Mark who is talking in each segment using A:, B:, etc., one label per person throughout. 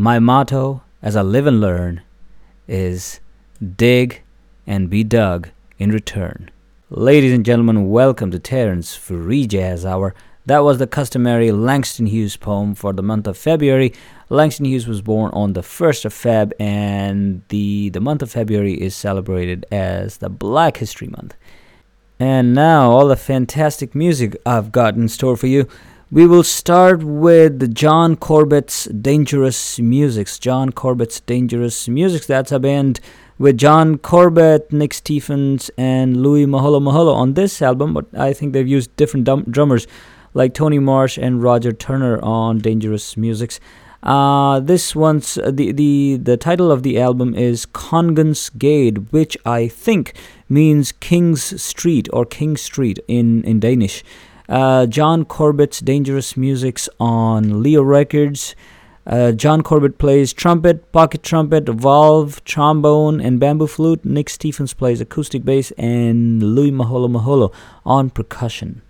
A: My motto as I live and learn is dig and be dug in return. Ladies and gentlemen, welcome to Taran's Free Jazz Hour. That was the customary Langston Hughes poem for the month of February. Langston Hughes was born on the 1st of Feb, and the, the month of February is celebrated as the Black History Month. And now, all the fantastic music I've got in store for you. We will start with John Corbett's Dangerous Musics. John Corbett's Dangerous Musics. That's a band with John Corbett, Nick Stephens, and Louis Moholo Moholo on this album, but I think they've used different drummers like Tony Marsh and Roger Turner on Dangerous Musics. Uh, this one's uh, the, the the title of the album is Kongens Gade, which I think means King's Street or King Street in in Danish. Uh, John Corbett's Dangerous Musics on Leo Records. Uh, John Corbett plays trumpet, pocket trumpet, valve, trombone, and bamboo flute. Nick Stephens plays acoustic bass, and Louis Moholo Moholo on percussion.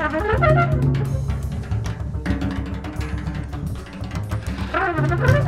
B: Ha ha
A: ha ha!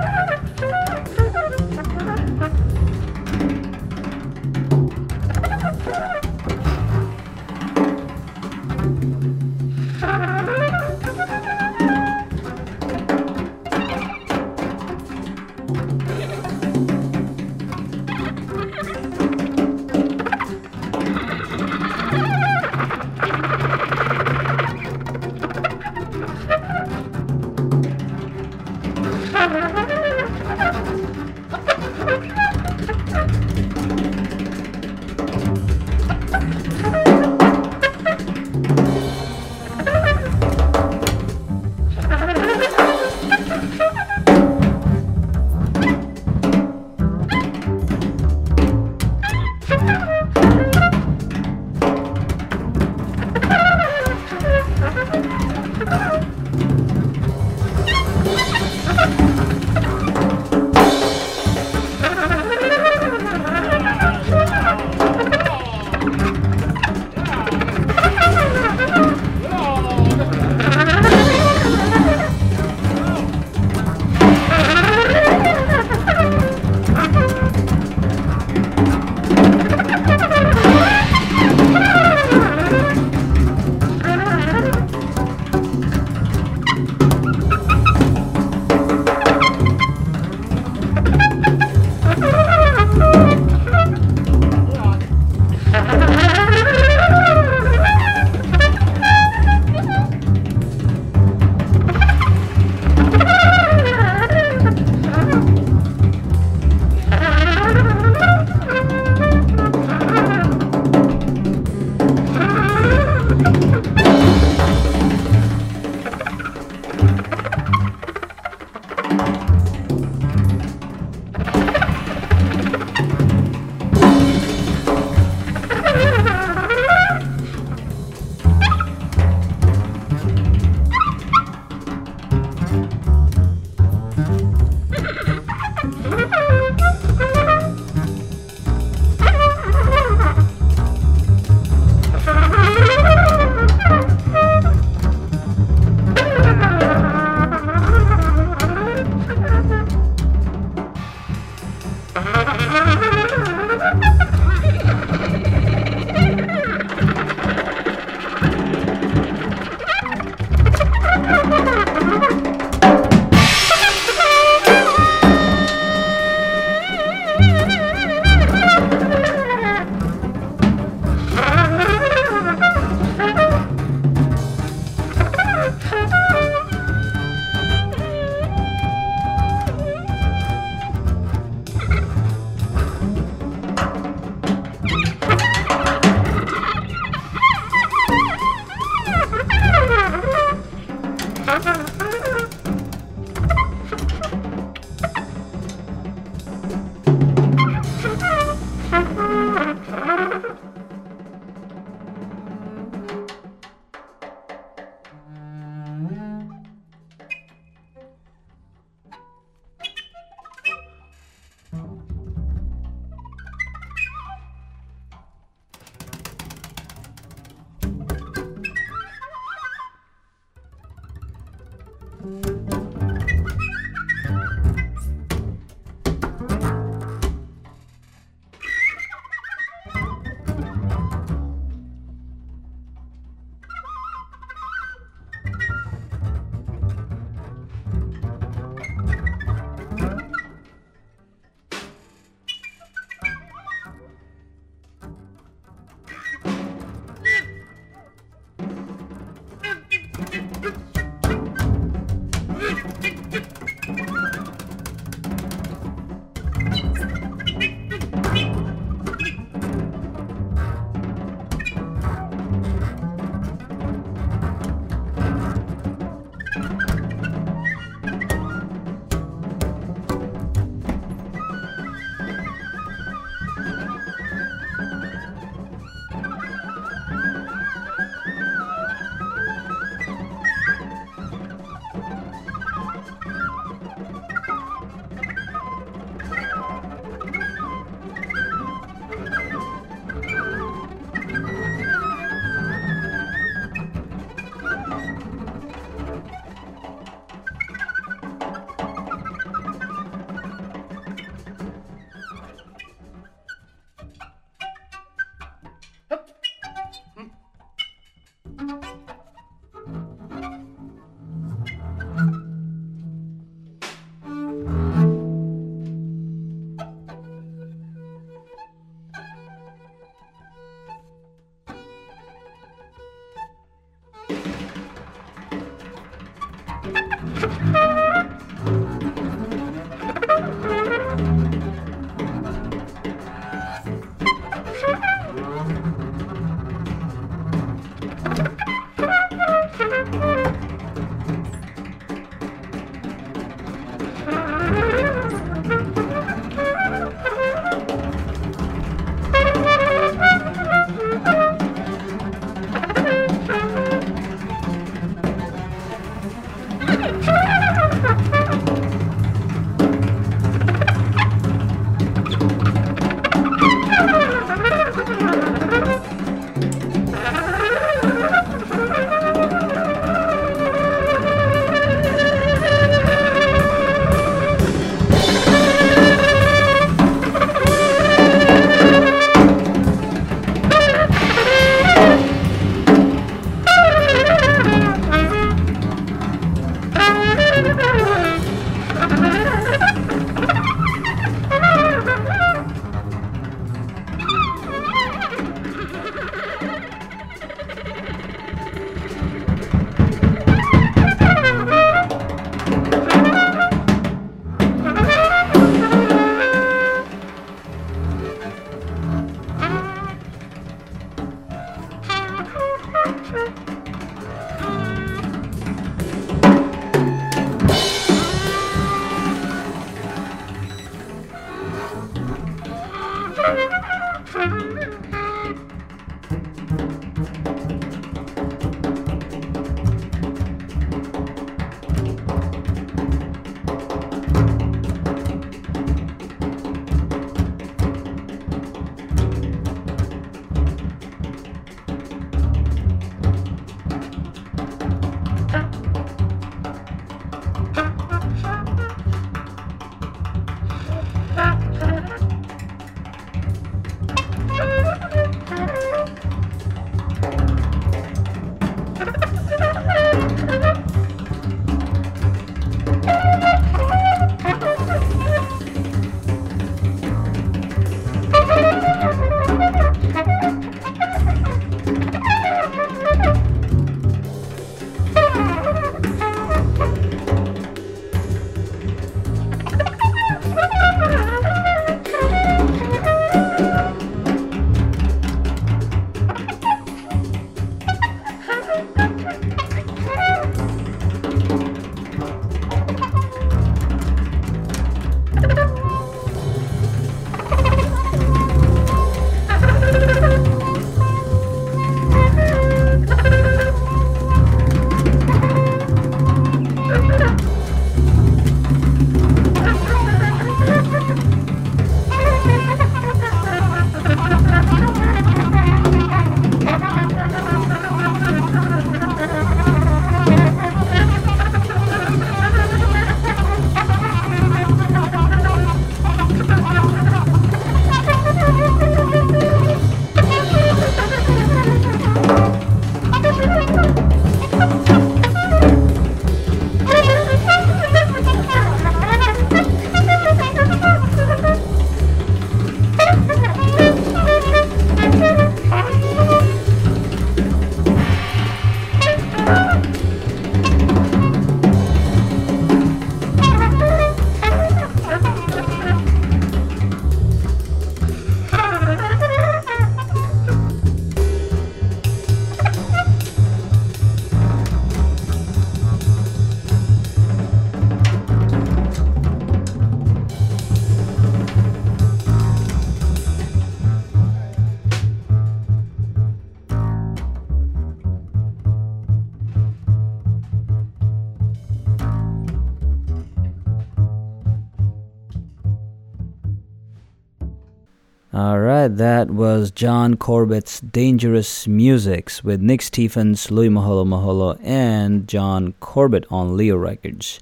A: That was John Corbett's Dangerous Musics with Nick Stephens, Louis Moholo Moholo, and John Corbett on Leo Records.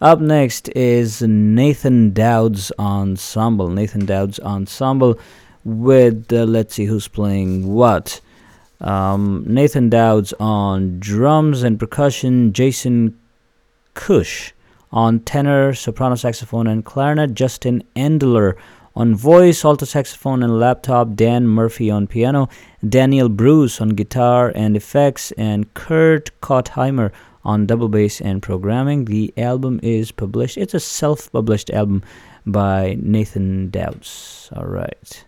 A: Up next is Nathan Dowd's Ensemble. Nathan Dowd's Ensemble with, uh, let's see who's playing what. Um, Nathan Dowd's on drums and percussion, Jason Cush on tenor, soprano saxophone, and clarinet, Justin Endler on voice, alto saxophone, and laptop, Dan Murphy on piano, Daniel Bruce on guitar and effects, and Kurt Kottheimer on double bass and programming. The album is published, it's a self published album by Nathan Dowds. All right.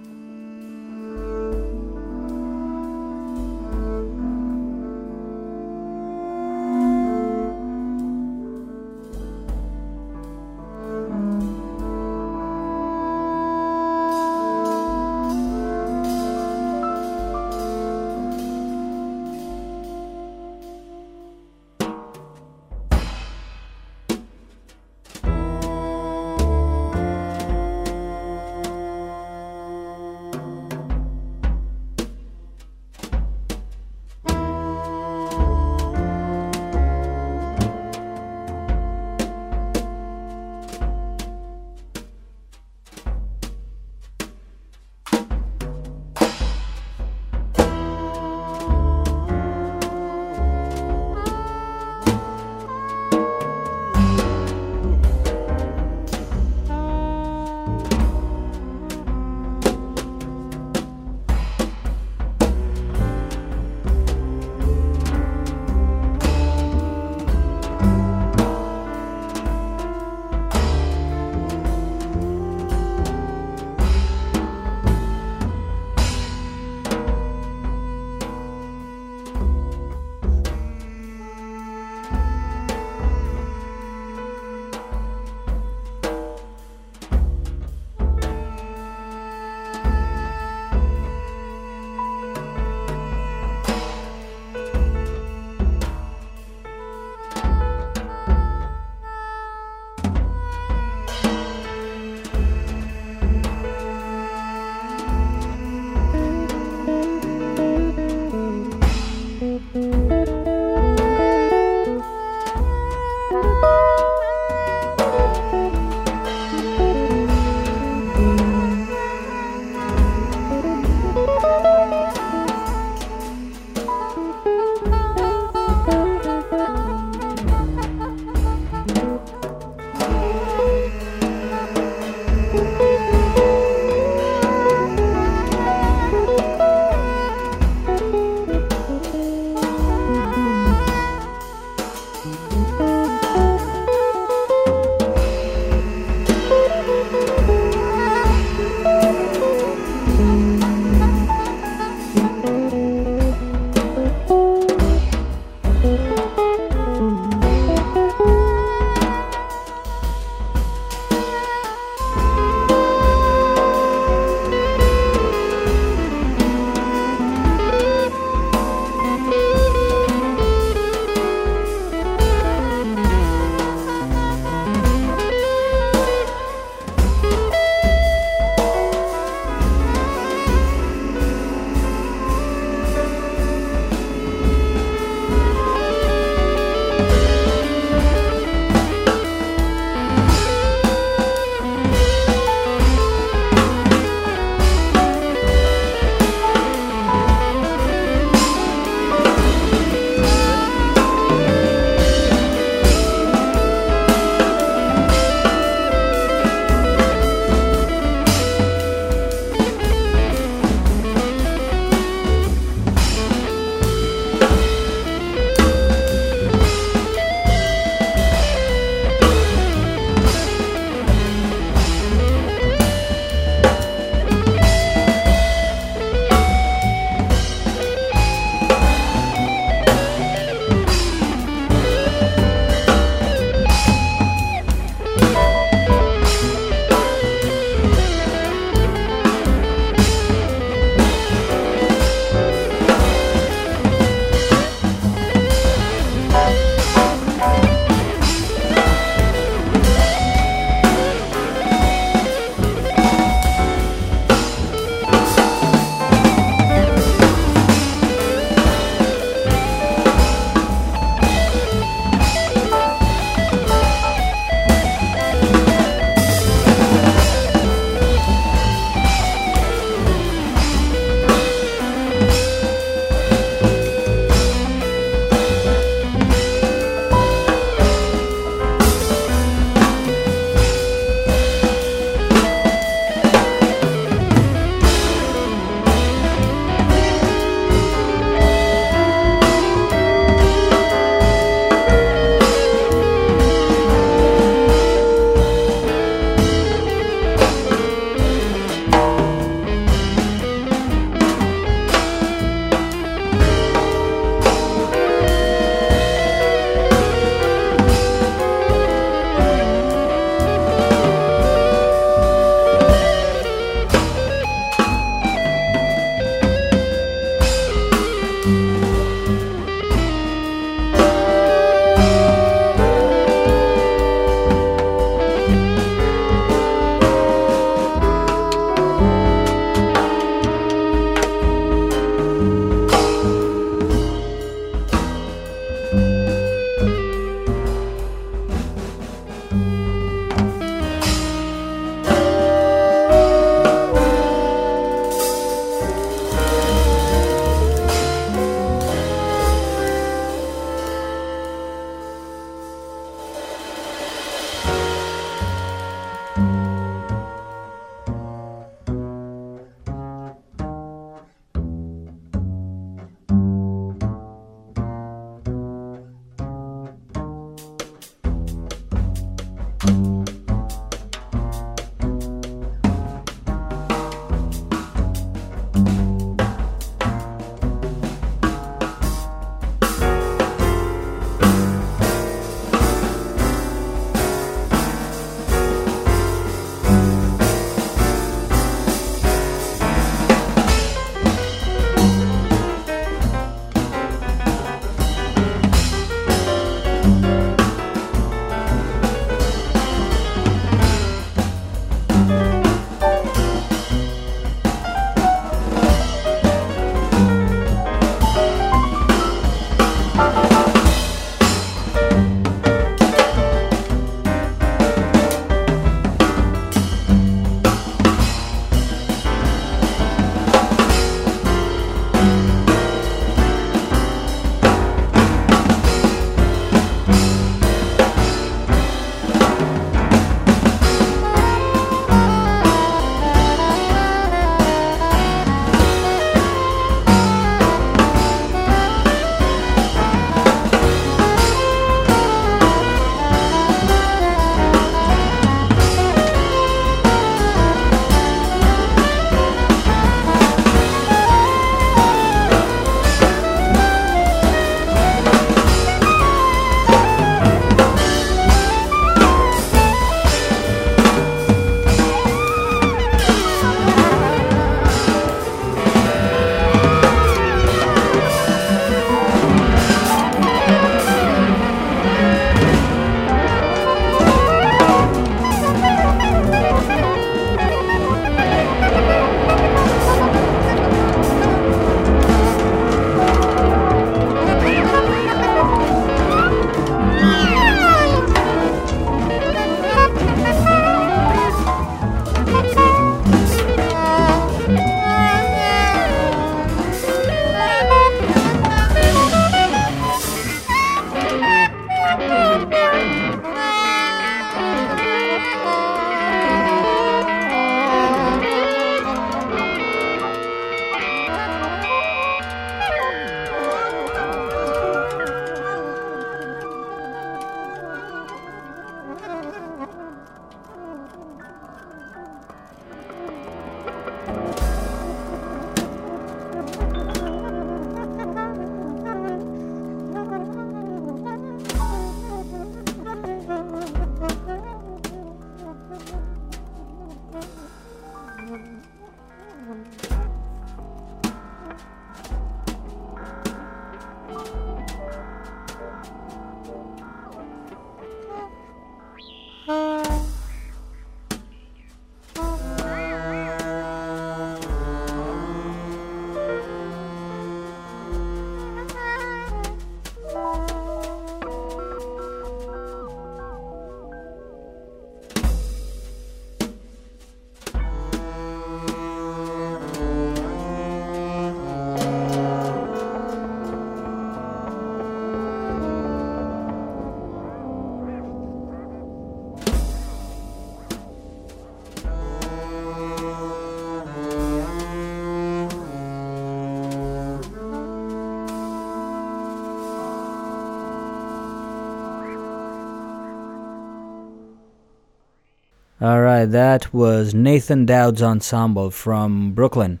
A: That was Nathan Dowd's Ensemble from Brooklyn.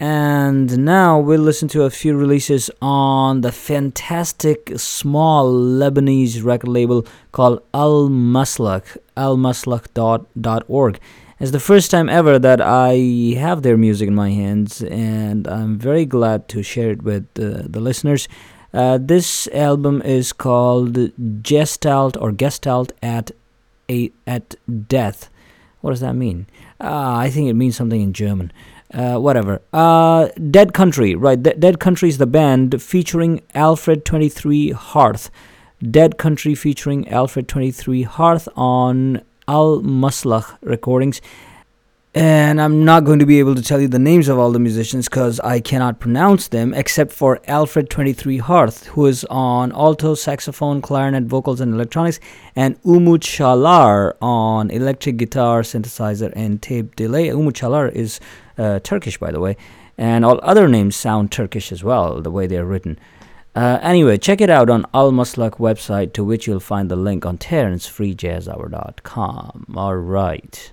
A: And now we'll listen to a few releases on the fantastic small Lebanese record label called Al Maslakh, almaslakh.org. It's the first time ever that I have their music in my hands, and I'm very glad to share it with uh, the listeners. Uh, this album is called Gestalt or Gestalt at a at Death. What does that mean? Uh, I think it means something in German. Uh, whatever. Uh, Dead Country, right? De- Dead Country is the band featuring Alfred 23 Harth. Dead Country featuring Alfred 23 Harth on Al Maslakh recordings. And I'm not going to be able to tell you the names of all the musicians because I cannot pronounce them except for Alfred 23 Harth, who is on alto, saxophone, clarinet, vocals, and electronics, and Umut Çağlar on electric guitar, synthesizer, and tape delay. Umut Çağlar is uh, Turkish, by the way, and all other names sound Turkish as well, the way they're written. Uh, anyway, check it out on Al Maslakh website, to which you'll find the link on Taran'sFreeJazzHour.com. All right.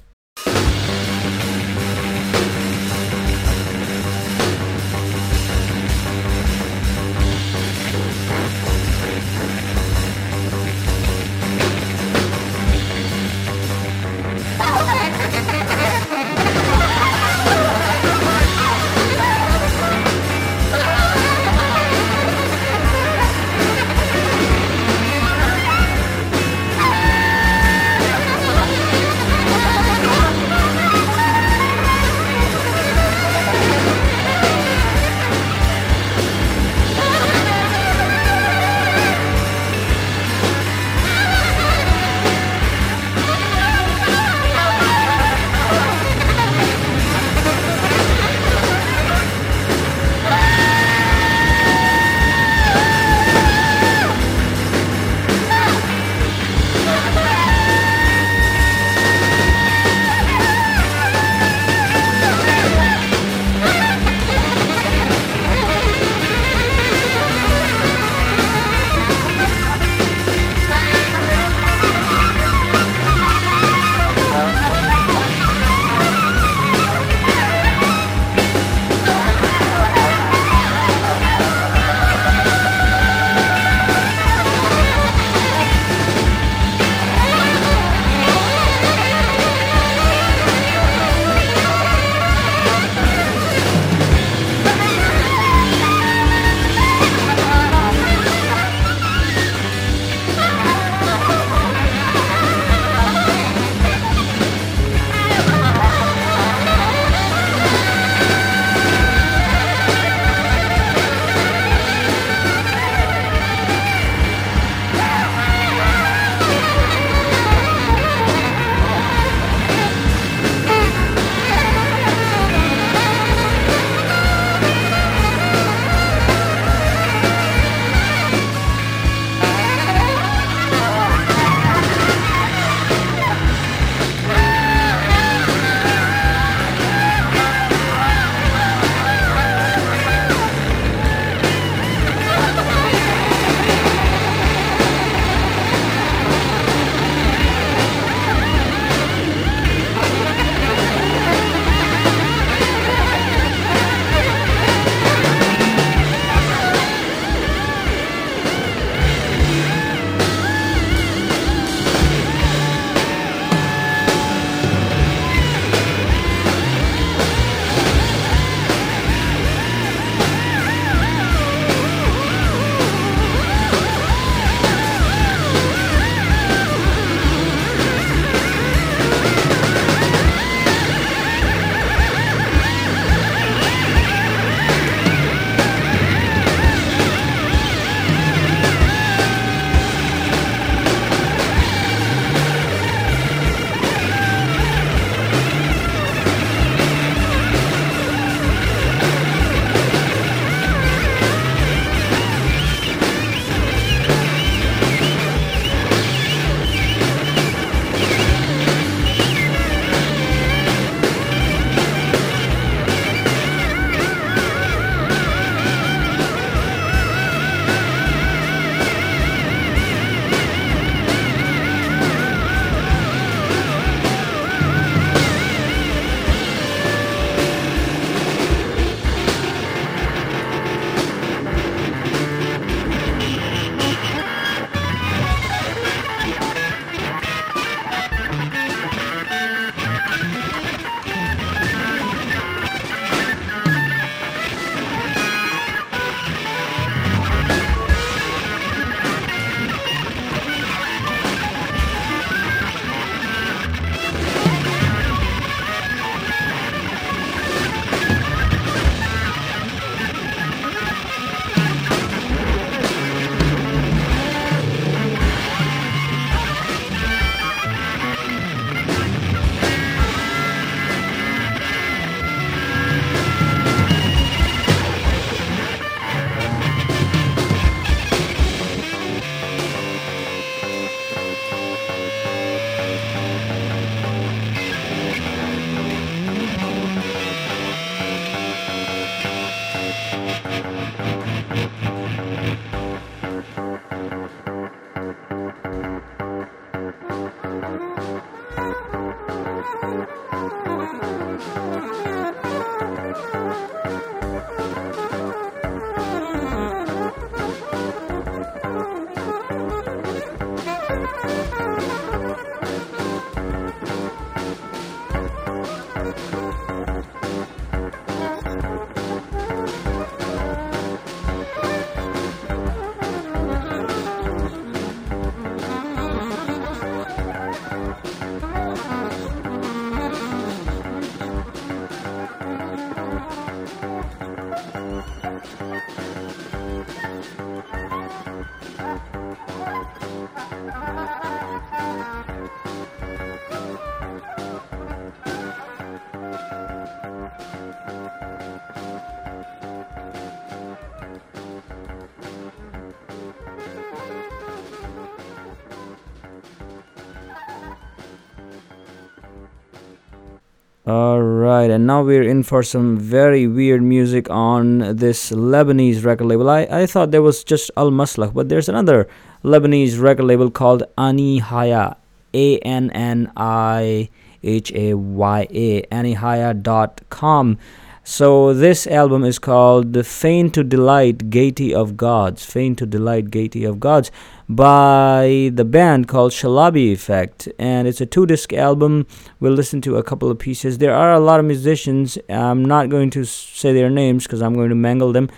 A: Alright, and now we're in for some very weird music on this Lebanese record label. I, I thought there was just Al Maslakh, but there's another Lebanese record label called Annihaya, A N N I H A Y A, annihaya.com. So this album is called The Fain to Delight Gaiety of Gods, Fain to Delight Gaiety of Gods by the band called Shalabi Effect and it's a two disc album. We'll listen to a couple of pieces. There are a lot of musicians. I'm not going to say their names because I'm going to mangle them.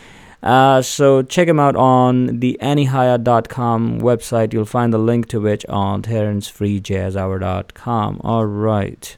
A: Uh, so check them out on the annihaya.com website. You'll find the link to which on Taran'sFreeJazzHour.com. All right.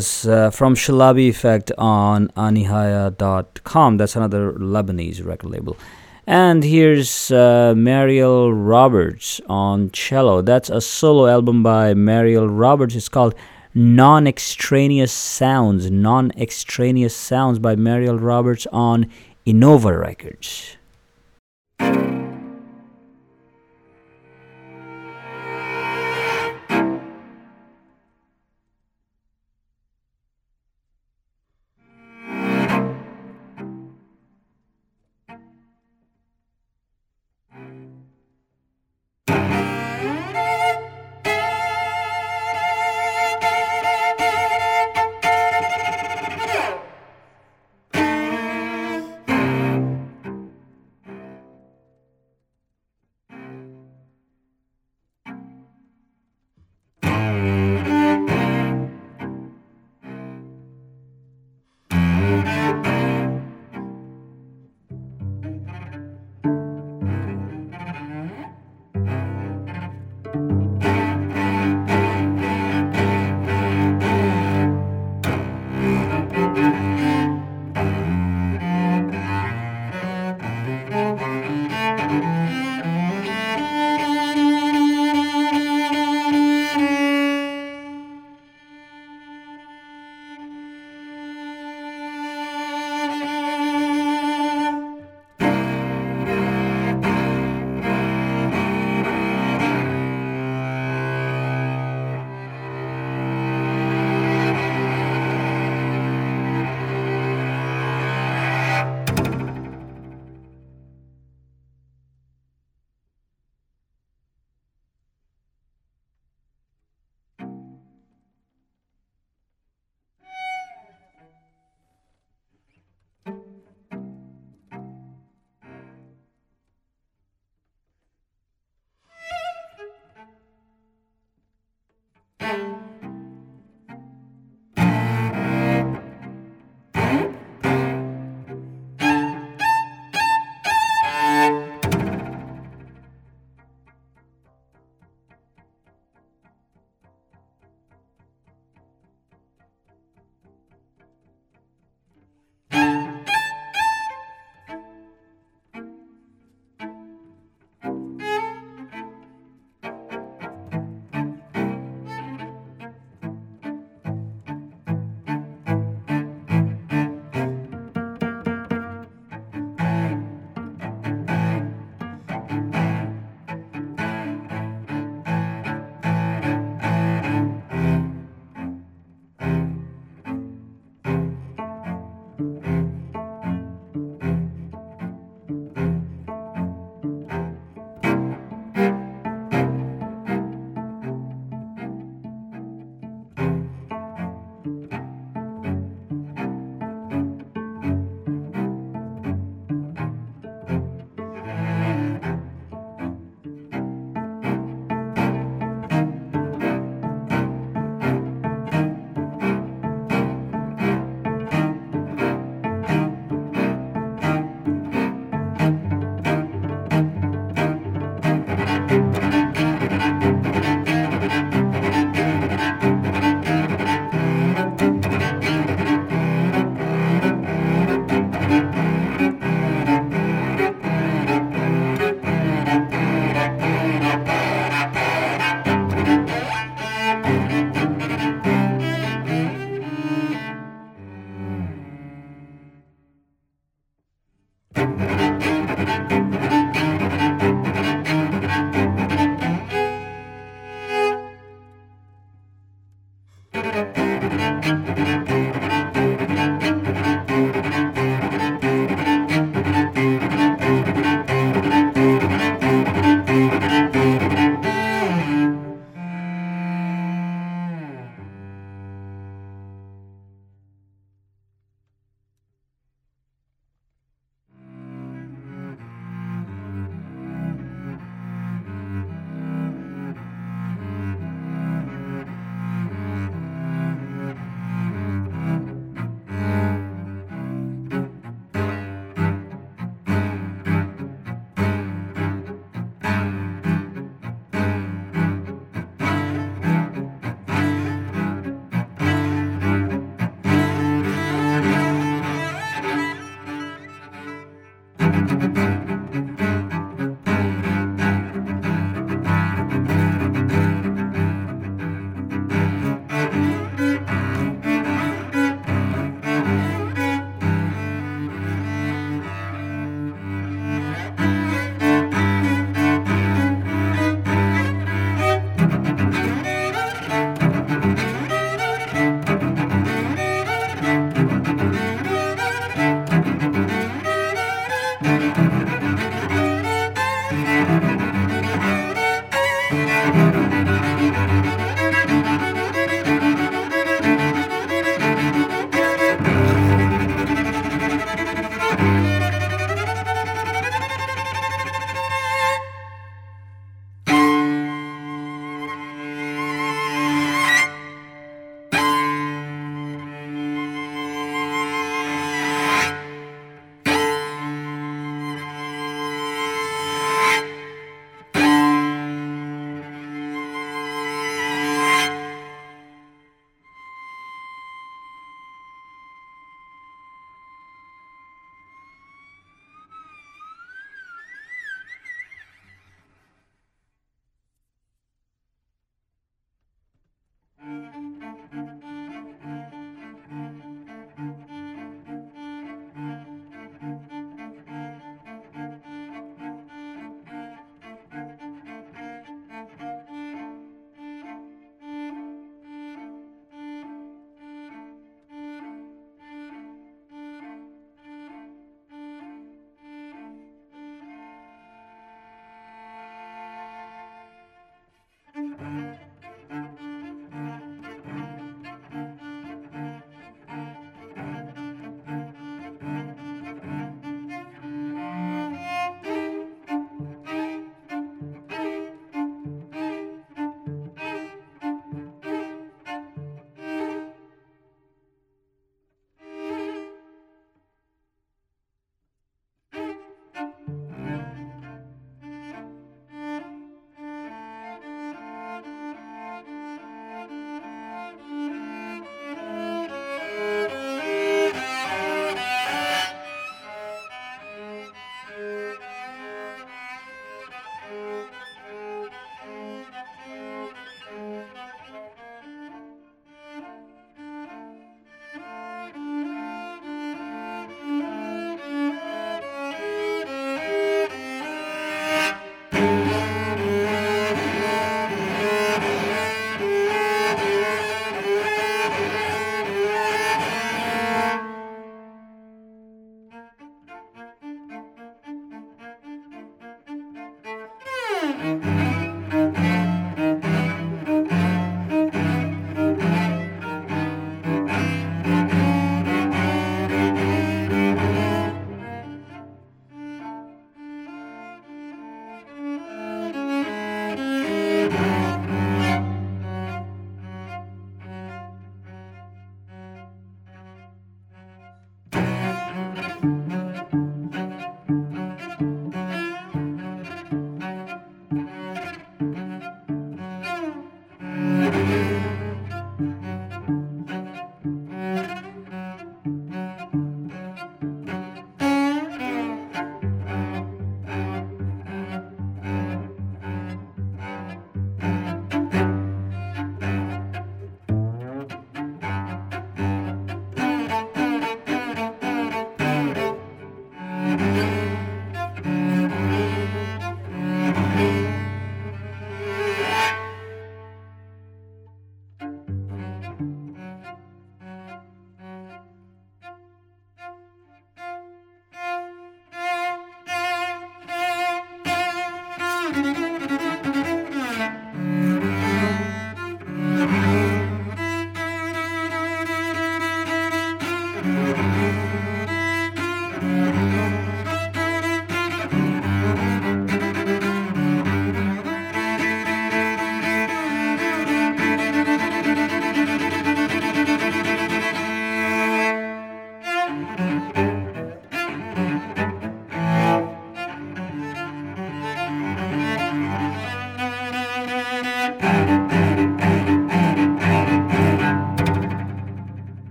C: Was uh, from
A: Shalabi Effect on annihaya.com. That's another Lebanese record label. And here's uh, Mariel Roberts on cello. That's a solo album by Mariel Roberts. It's called Non Extraneous Sounds. Non Extraneous Sounds by Mariel Roberts on Innova Records.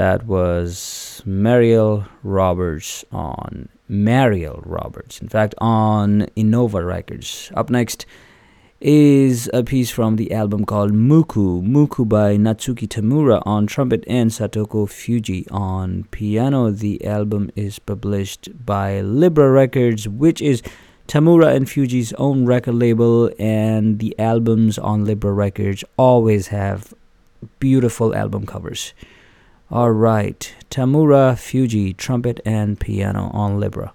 A: That was Mariel Roberts on Mariel Roberts, in fact, on Innova Records. Up next is a piece from the album called Muku, Muku by Natsuki Tamura on trumpet and Satoko Fujii on piano. The album is published by Libra Records, which is Tamura and Fujii's own record label, and the albums on Libra Records always have beautiful album covers. All right, Tamura Fujii, trumpet and piano on Libra.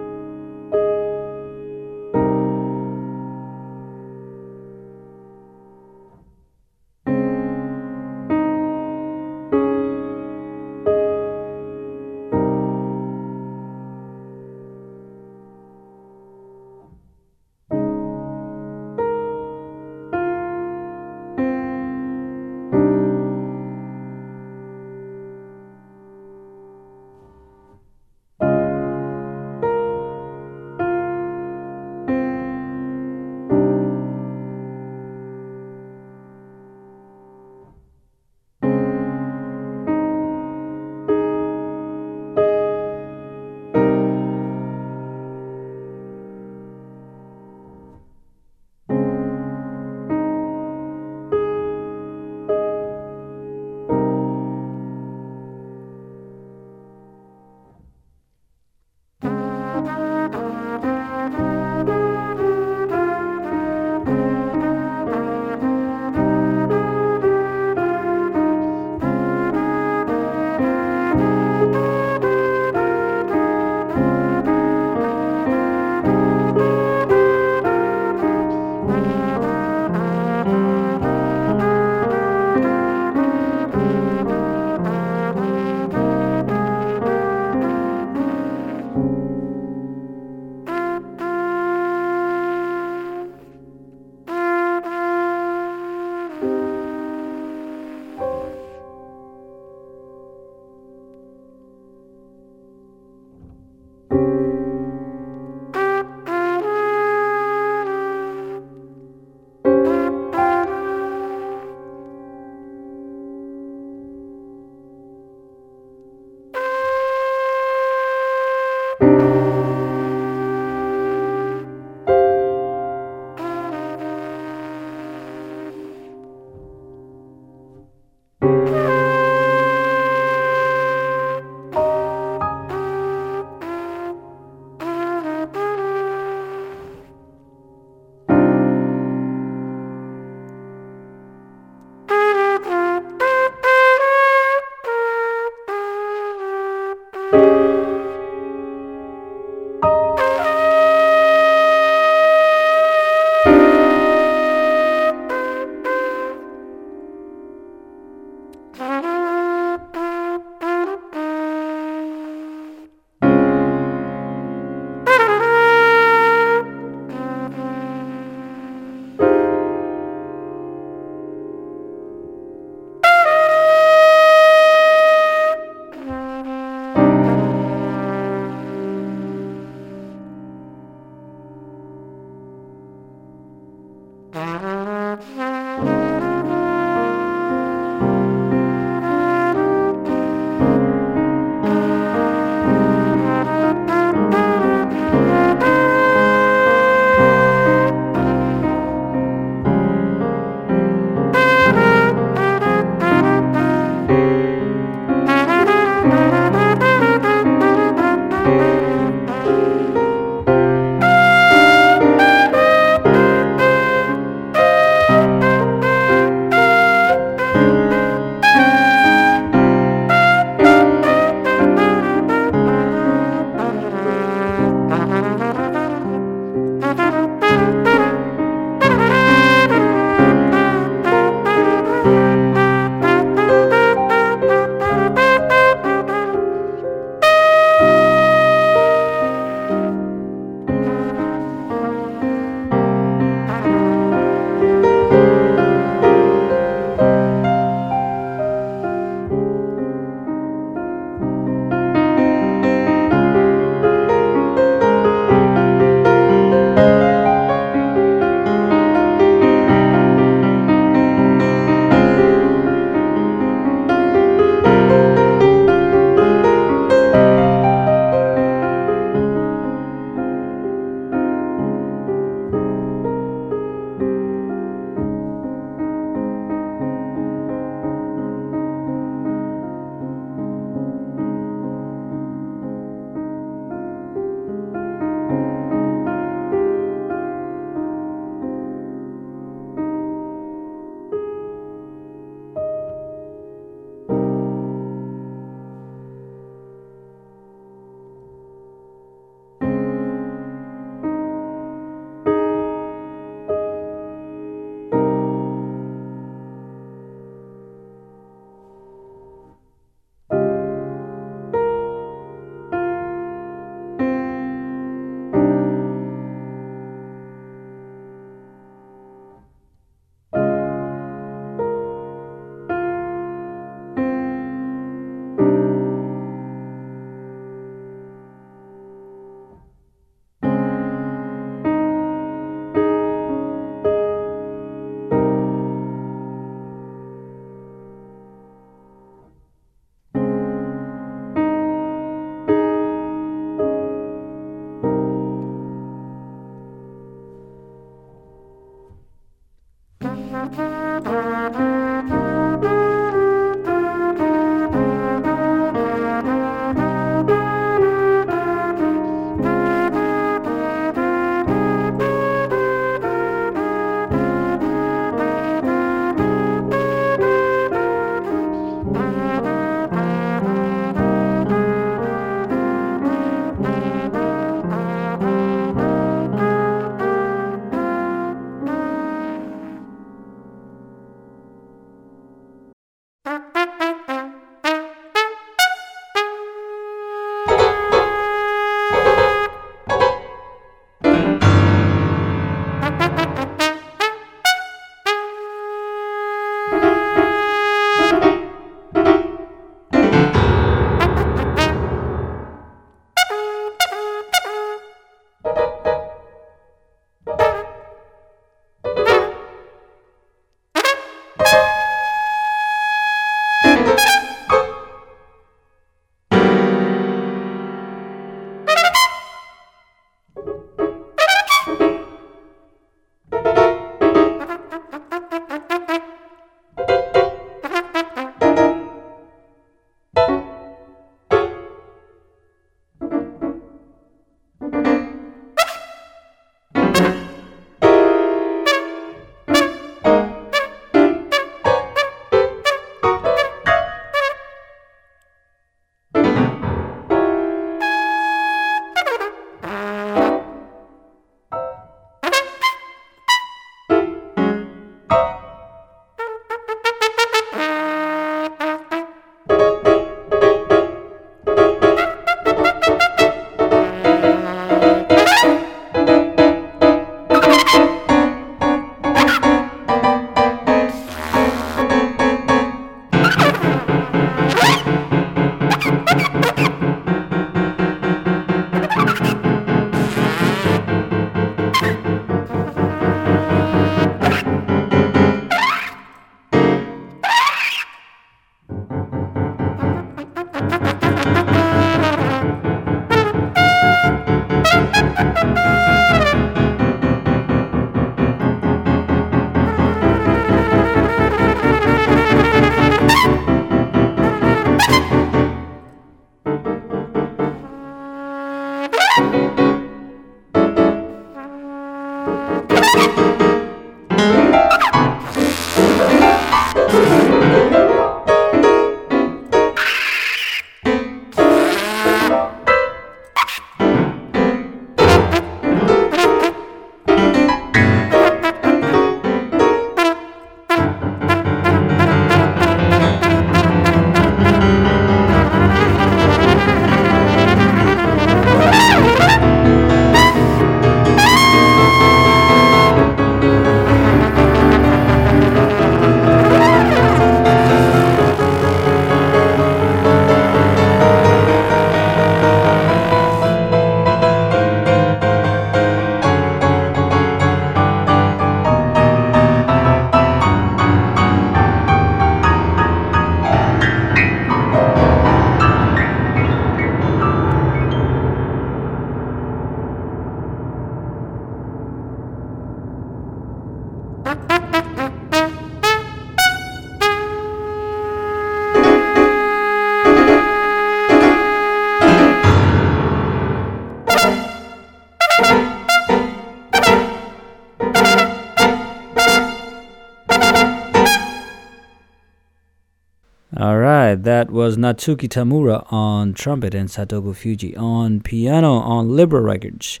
A: Was Natsuki Tamura on trumpet and Satoko Fujii on piano on Libra Records.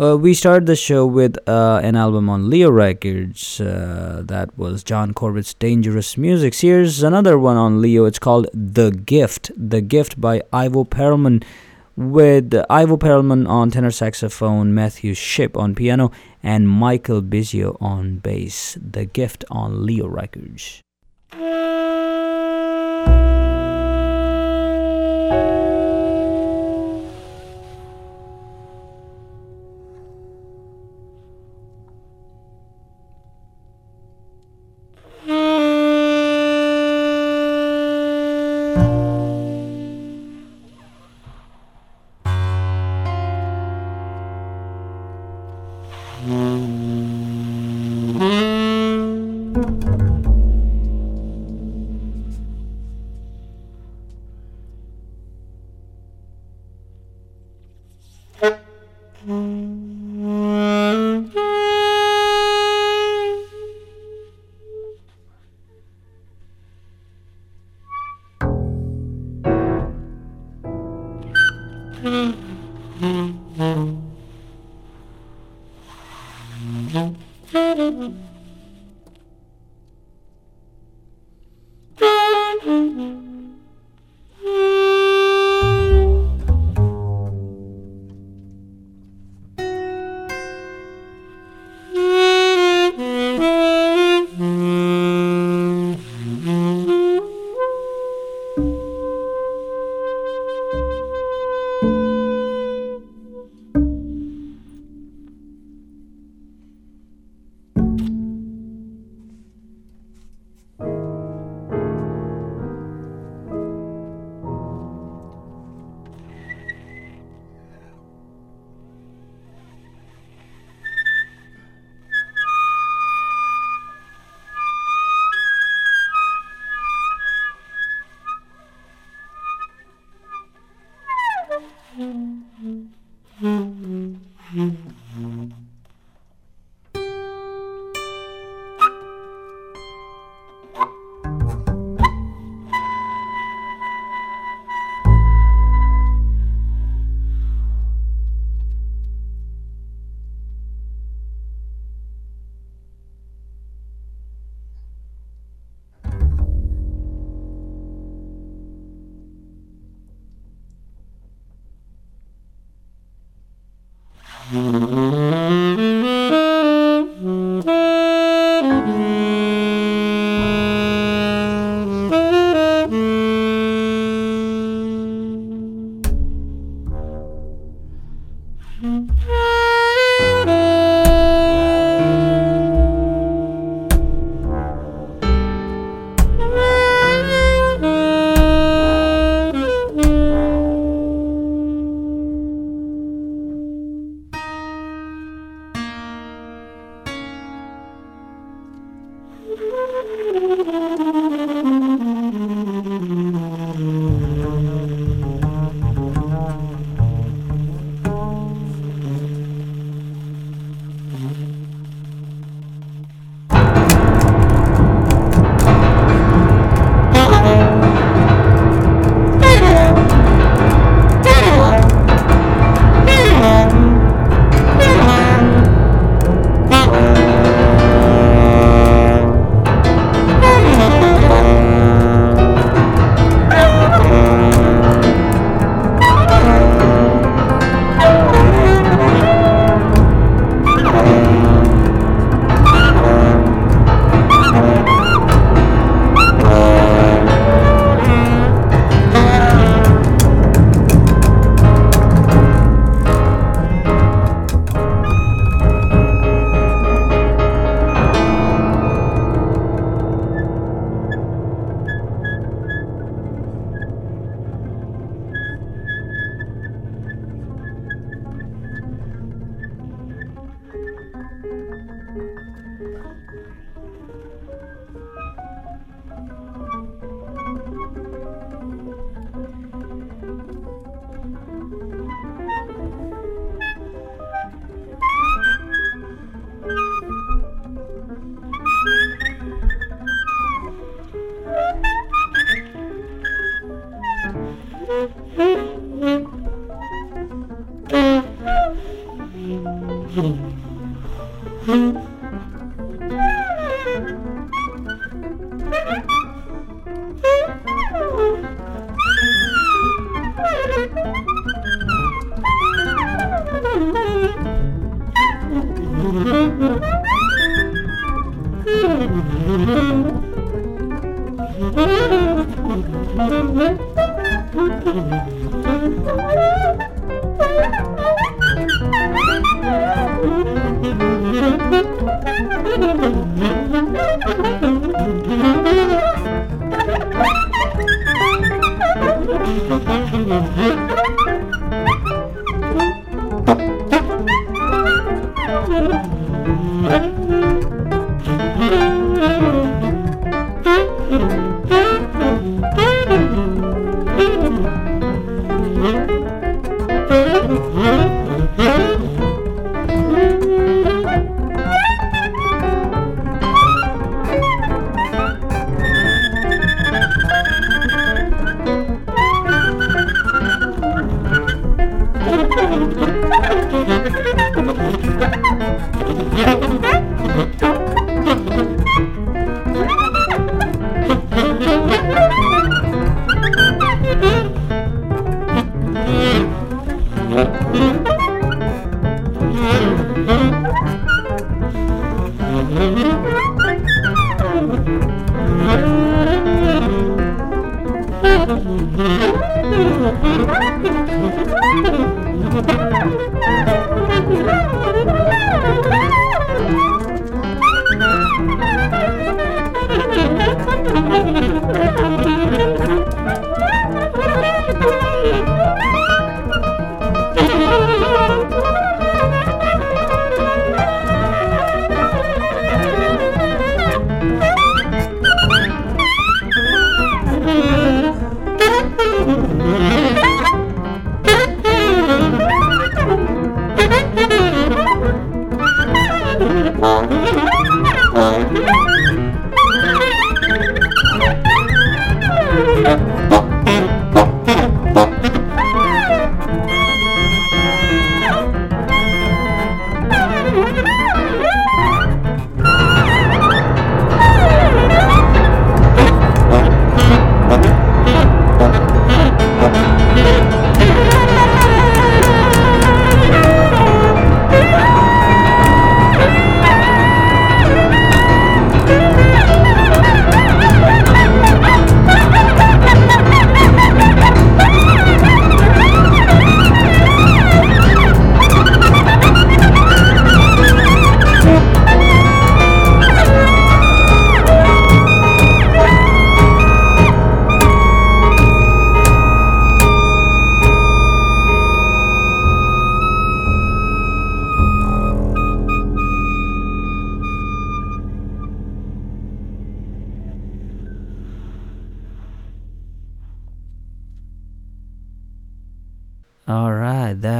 A: Uh, we started the show with uh, an album on Leo Records. Uh, that was John Corbett's Dangerous Music. Here's another one on Leo. It's called The Gift. The Gift by Ivo Perelman with Ivo Perelman on tenor saxophone, Matthew Shipp on piano, and Michael Bisio on bass. The Gift on Leo Records.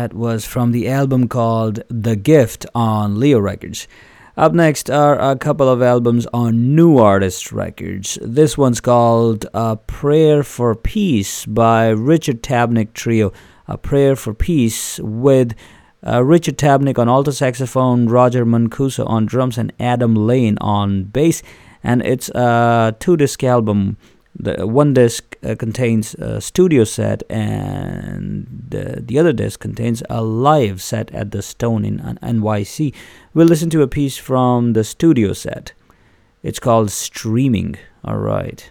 A: That was from the album called The Gift on Leo Records. Up next are a couple of albums on New Artist Records. This one's called A Prayer for Peace by Richard Tabnik Trio. A Prayer for Peace with uh, Richard Tabnik on alto saxophone, Roger Mancuso on drums, and Adam Lane on bass. And it's a two disc album the one disc uh, contains a studio set and the, the other disc contains a live set at the Stone in NYC. We'll listen to a piece from the studio set. It's called Streaming. All right.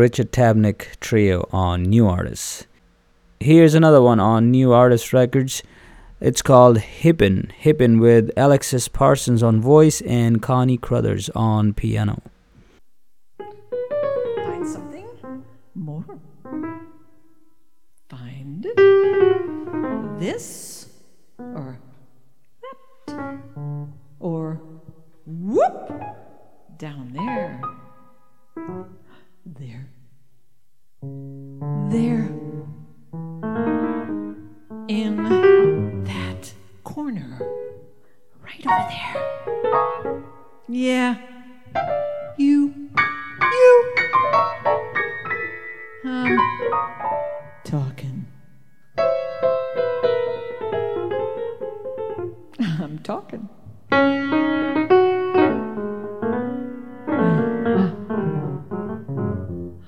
A: Richard Tabnik Trio on New Artists. Here's another one on New Artist Records. It's called Hippin', Hippin' with Alexis Parsons on voice and Connie Crothers on piano.
D: Find something more. Find this or that or whoop down there. There. There. In that corner. Right over there. Yeah. You. You. Um, I'm talking. I'm talking.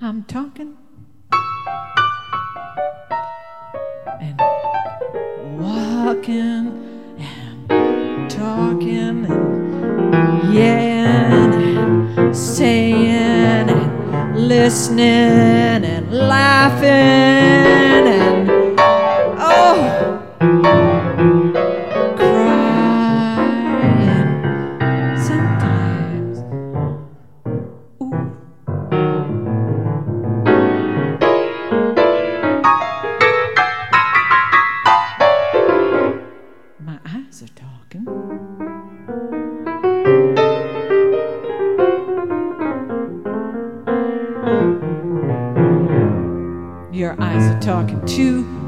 D: I'm talking. Walking and talking and yeah and saying and listening and laughing and oh talking to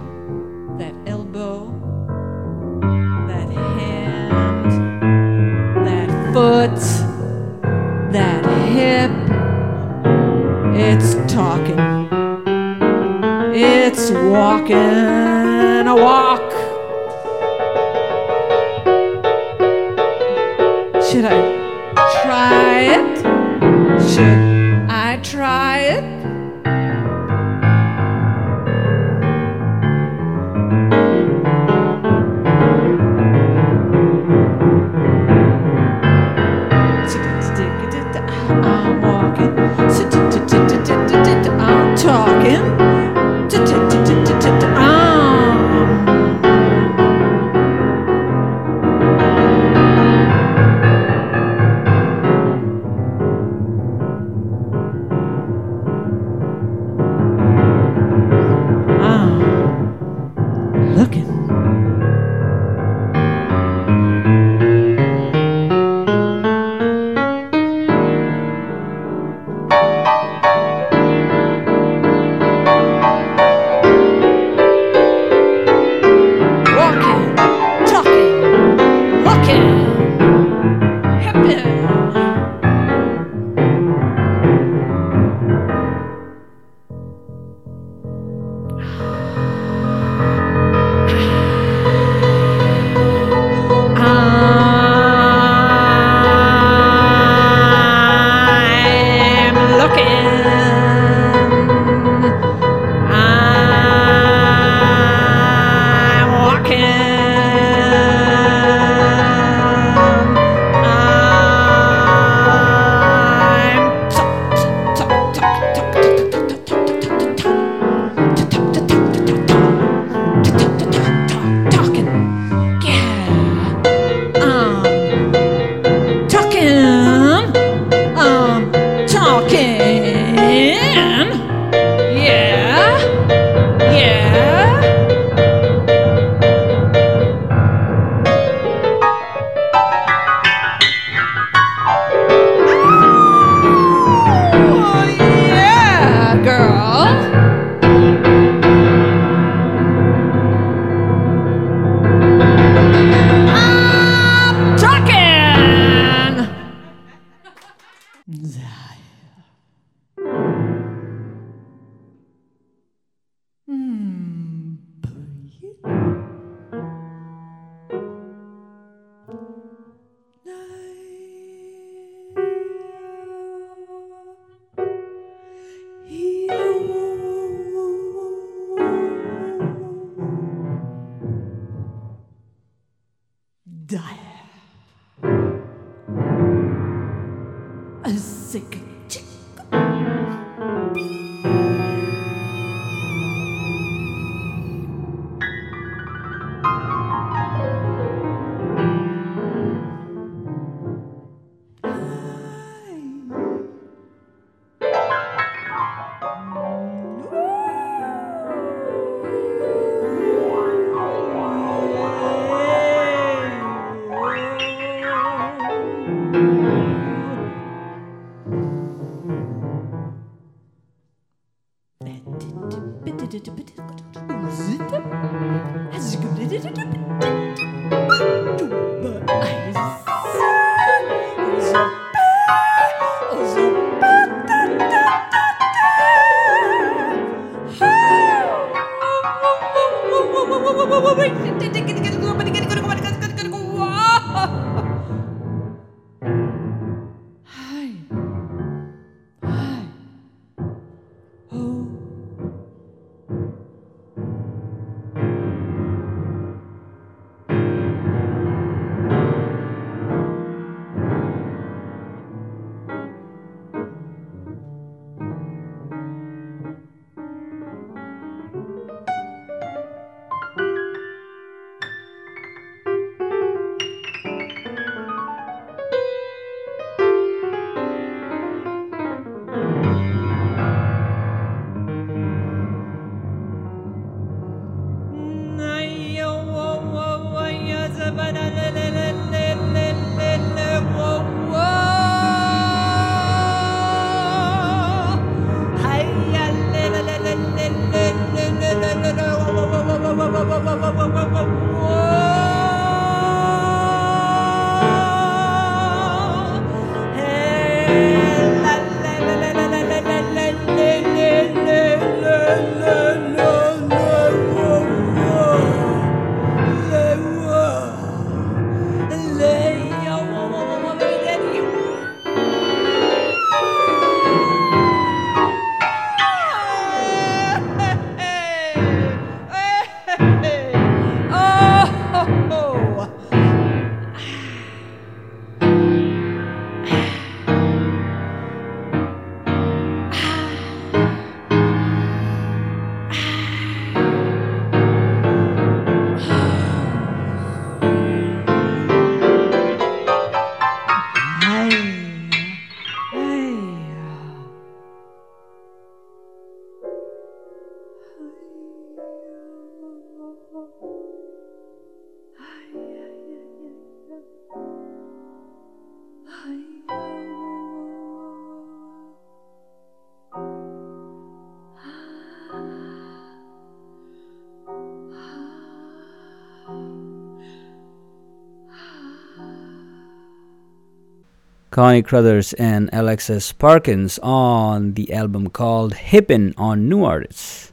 A: Connie Crothers and Alexis Parsons on the album called Hippin' on New Artists.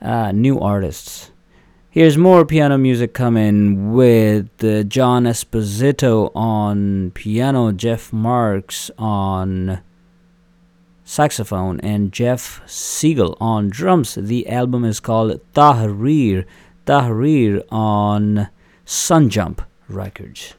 A: Uh, new Artists. Here's more piano music coming with uh, John Esposito on piano, Jeff Marks on saxophone, and Jeff Siegel on drums. The album is called Tahrir. Tahrir on Sunjump Records.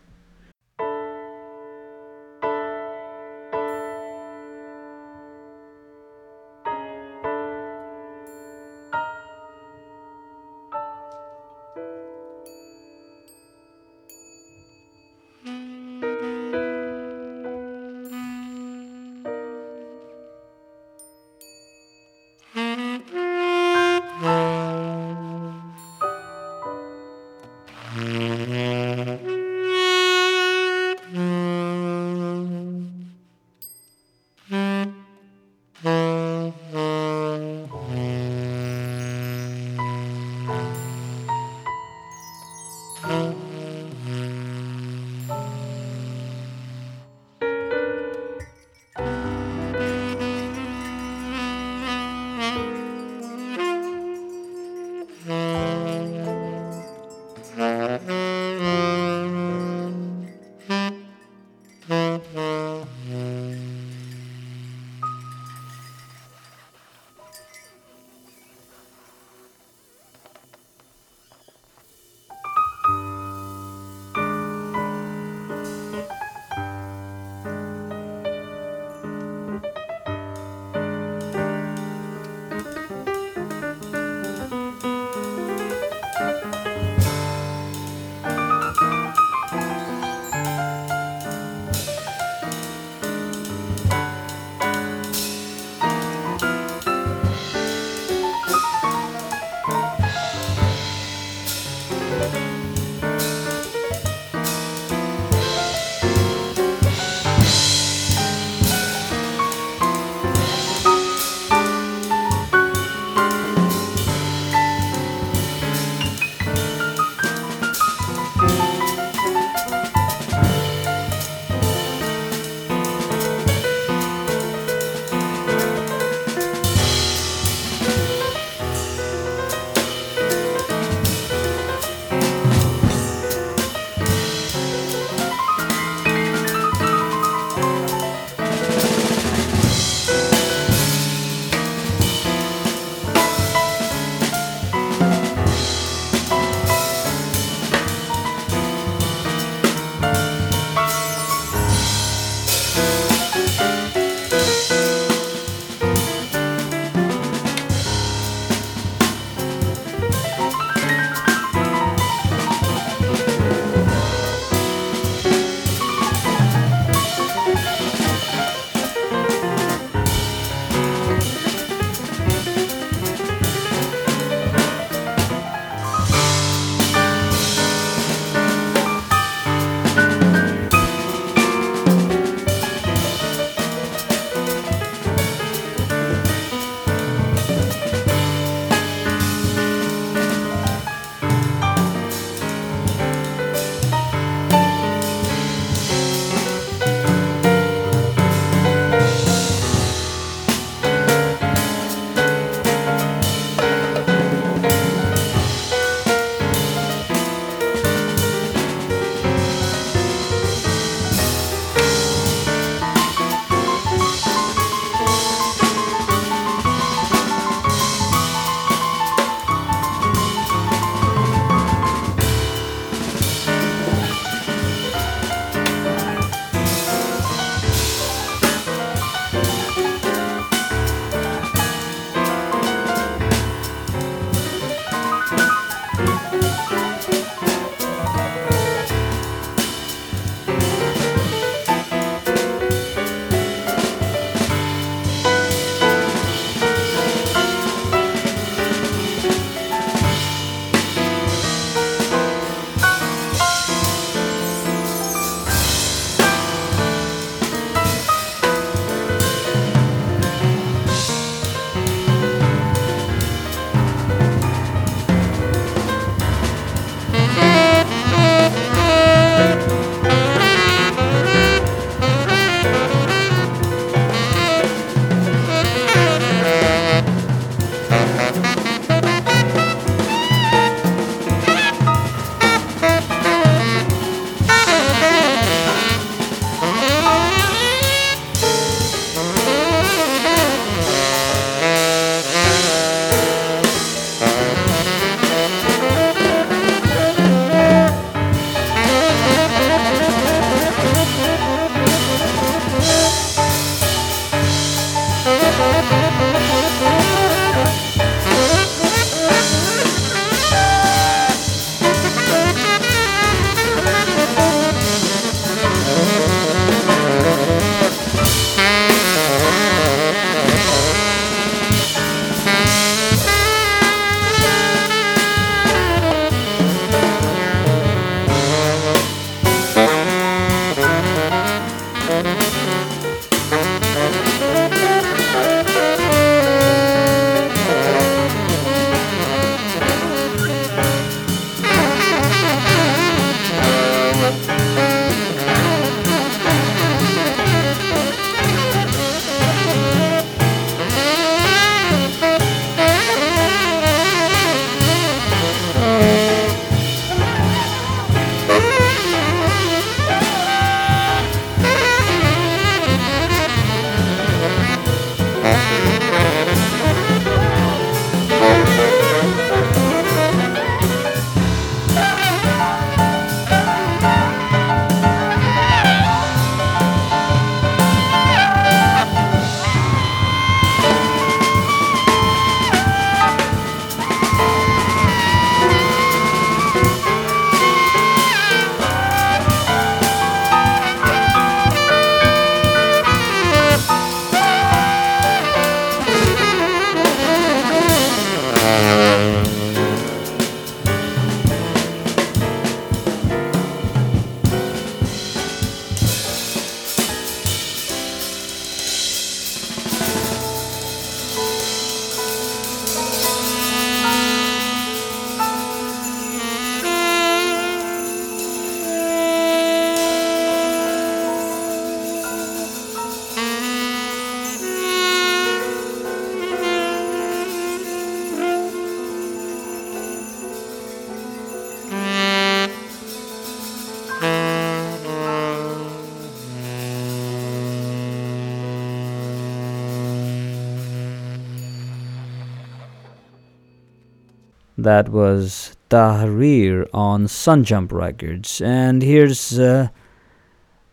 A: That was Tahrir on Sunjump Records. And here's uh,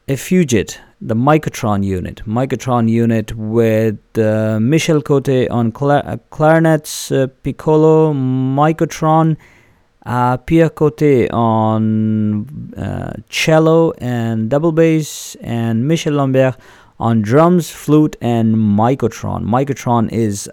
A: a Fugit, the Microtron unit. Microtron unit with uh, Michel Cote on uh, clarinets, uh, Piccolo, Microtron, uh, Pierre Cote on uh, cello and double bass, and Michel Lambert on drums, flute, and microtron. Microtron is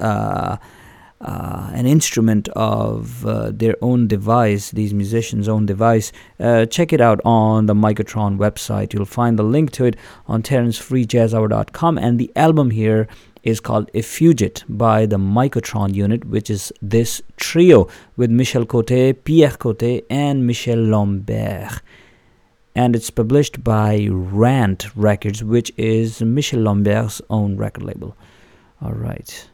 A: uh, an instrument of uh, their own device, these musicians' own device. Uh, check it out on the Microtron website. You'll find the link to it on Taran'sFreeJazzHour.com. And the album here is called Effugit by the Microtron unit, which is this trio with Michel Cote, Pierre Cote, and Michel Lambert and it's published by Rant Records, which is Michel Lambert's own record label. All right.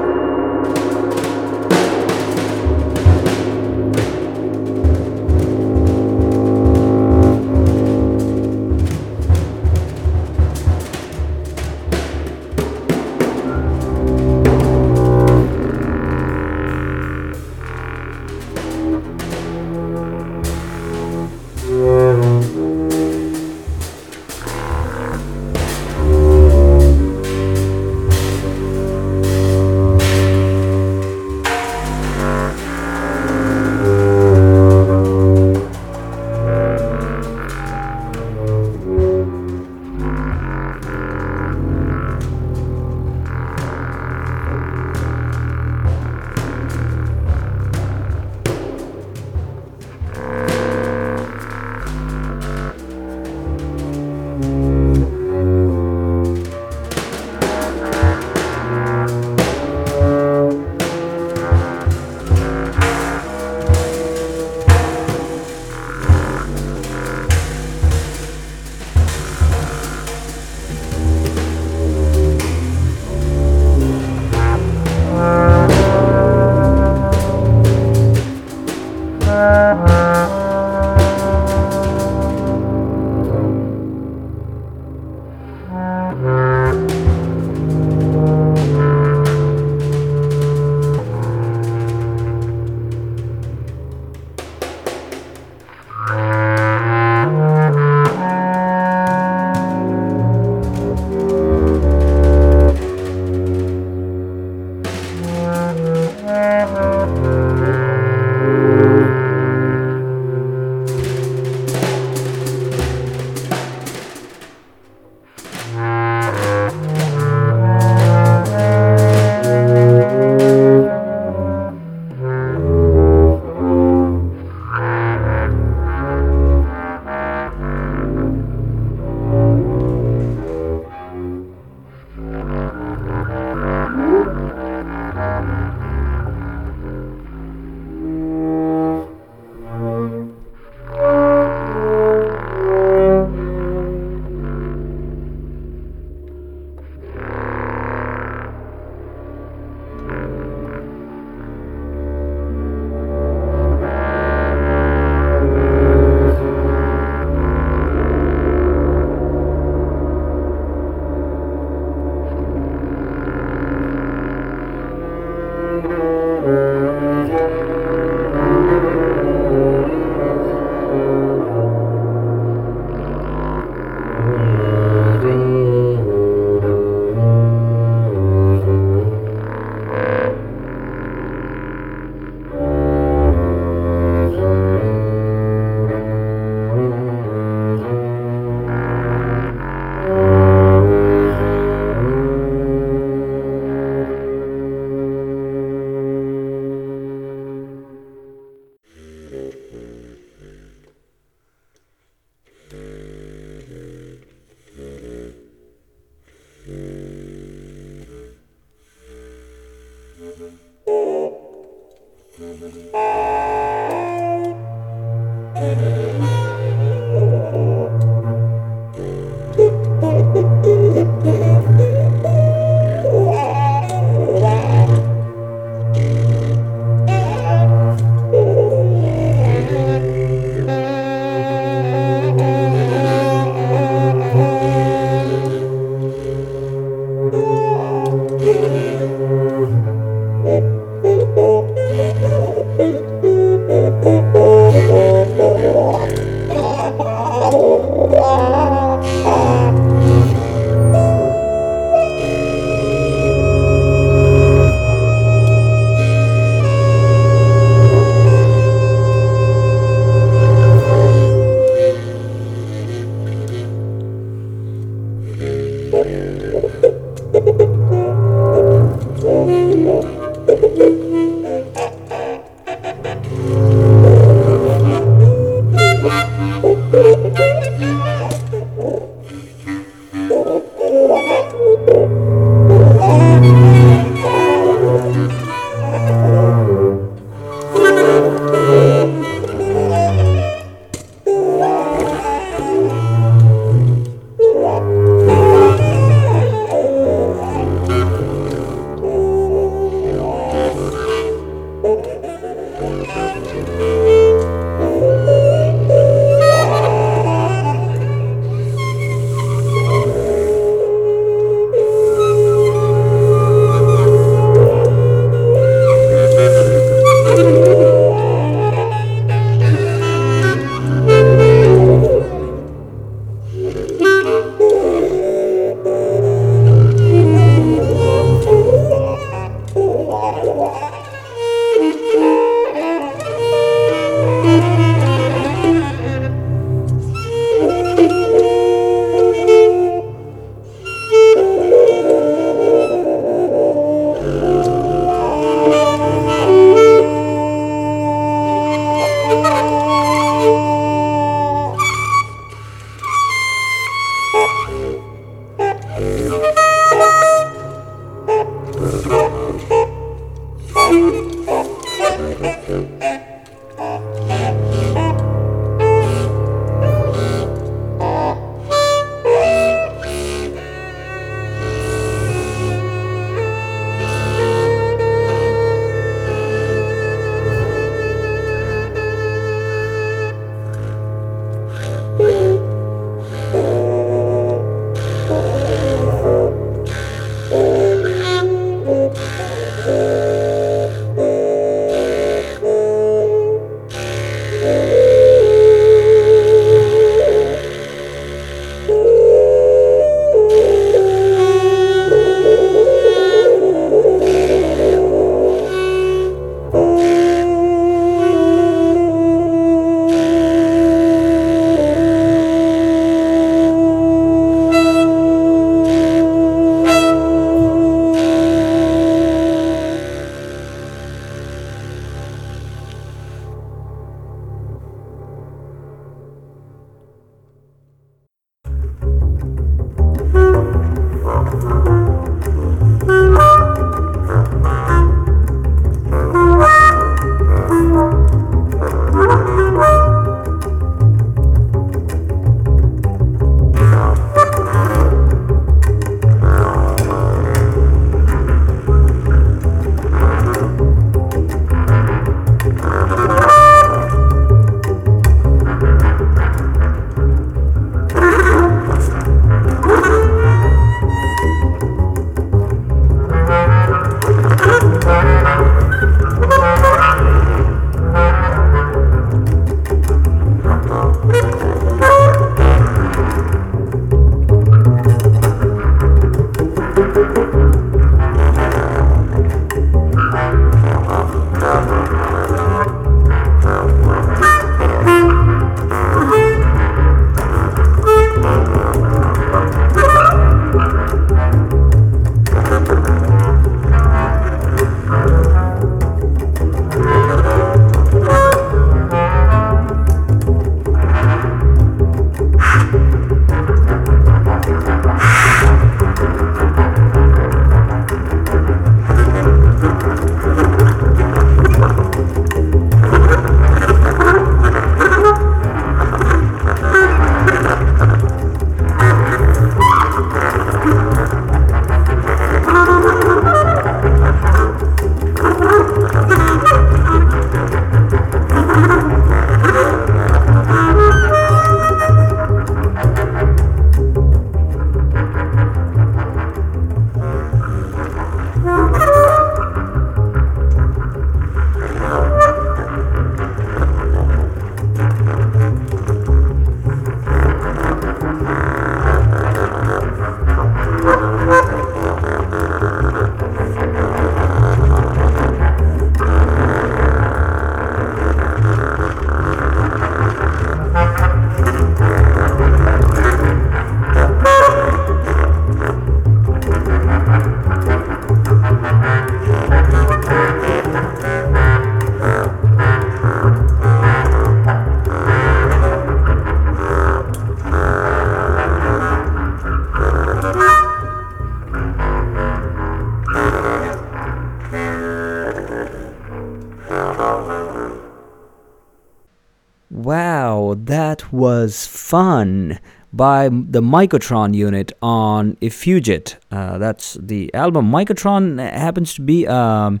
A: Was fun by the Mycotron unit on Effugit. Uh, that's the album. Mycotron happens to be um,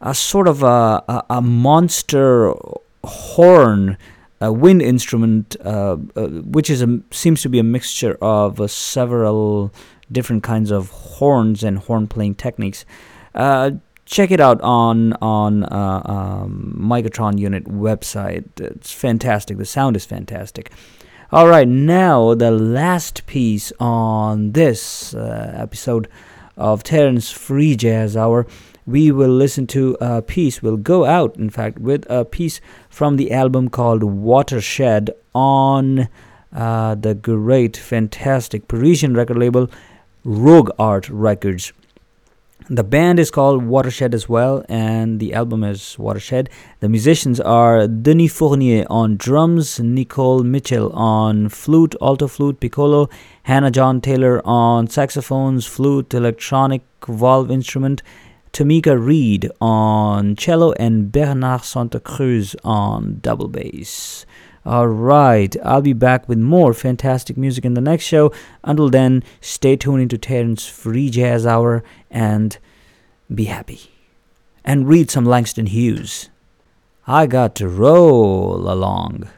A: a sort of a, a, monster horn, a wind instrument, uh, uh, which is a, seems to be a mixture of uh, several different kinds of horns and horn playing techniques. Check it out on on uh, um, Mycotron Unit website. It's fantastic. The sound is fantastic. All right, now the last piece on this uh, episode of Taran's Free Jazz Hour. We will listen to a piece. We'll go out, in fact, with a piece from the album called Watershed on uh, the great, fantastic Parisian record label Rogue Art Records. The band is called Watershed as well, and the album is Watershed. The musicians are Denis Fournier on drums, Nicole Mitchell on flute, alto flute, piccolo, Hanah Jon Taylor on saxophones, flute, electronic valve instrument, Tomeka Reid on cello, and Bernard Santacruz on double bass. All right, I'll be back with more fantastic music in the next show. Until then, stay tuned into Taran's Free Jazz Hour and be happy. And read some Langston Hughes. I got to roll along.